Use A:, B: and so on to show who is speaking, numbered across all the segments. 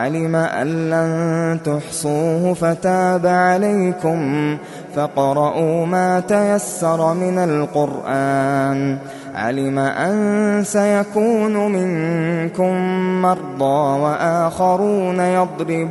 A: فعلم أن لن تحصوه فتاب عليكم فقرؤوا ما تيسر من القرآن علم أن سيكون منكم مرضى وآخرون يضربون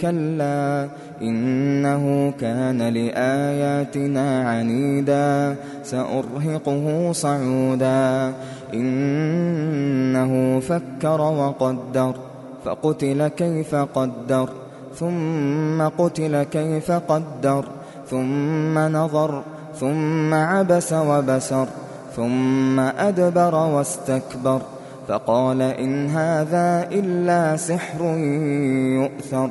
A: كلا إنه كان لآياتنا عنيدا سأرهقه صعودا. إنه فكر وقدر فقتل كيف قدر ثم قتل كيف قدر ثم نظر ثم عبس وبسر ثم أدبر واستكبر. فقال إن هذا إلا سحر يؤثر.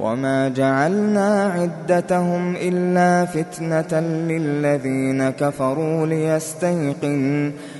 A: وما جعلنا عدتهم إلا فتنة للذين كفروا ليستيقن